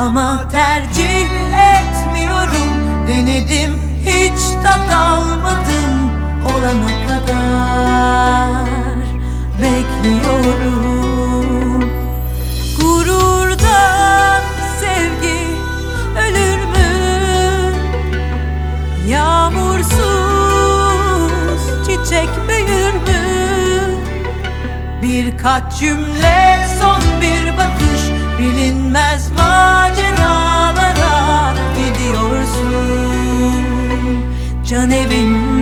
Ama tercih etmiyorum Denedim hiç tat almadım Olana kadar Bekliyorum Gururdan sevgi ölür mü? Yağmursuz çiçek büyür mü? Birkaç cümle son bir bakış Bilinmez maceralara Can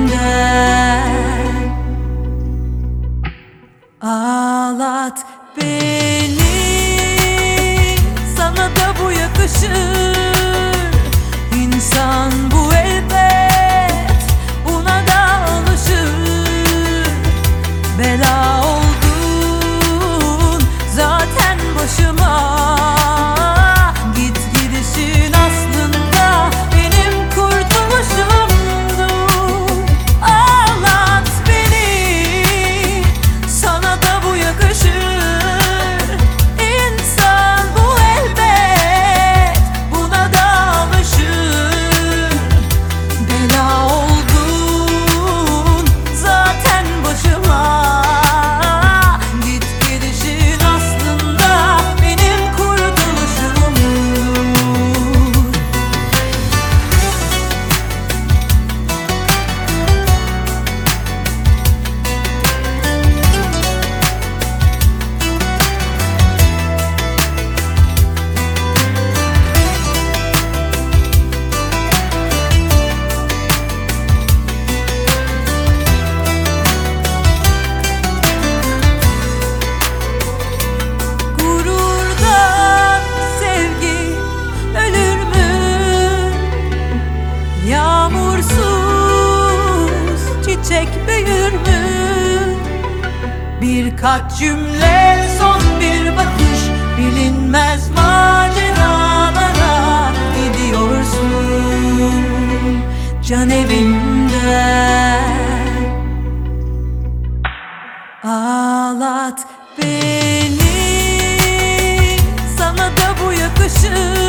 çiçek büyür mü? Birkaç cümle son bir bakış bilinmez maceralara gidiyorsun. Can evimden Ağlat beni sana da bu yakışır.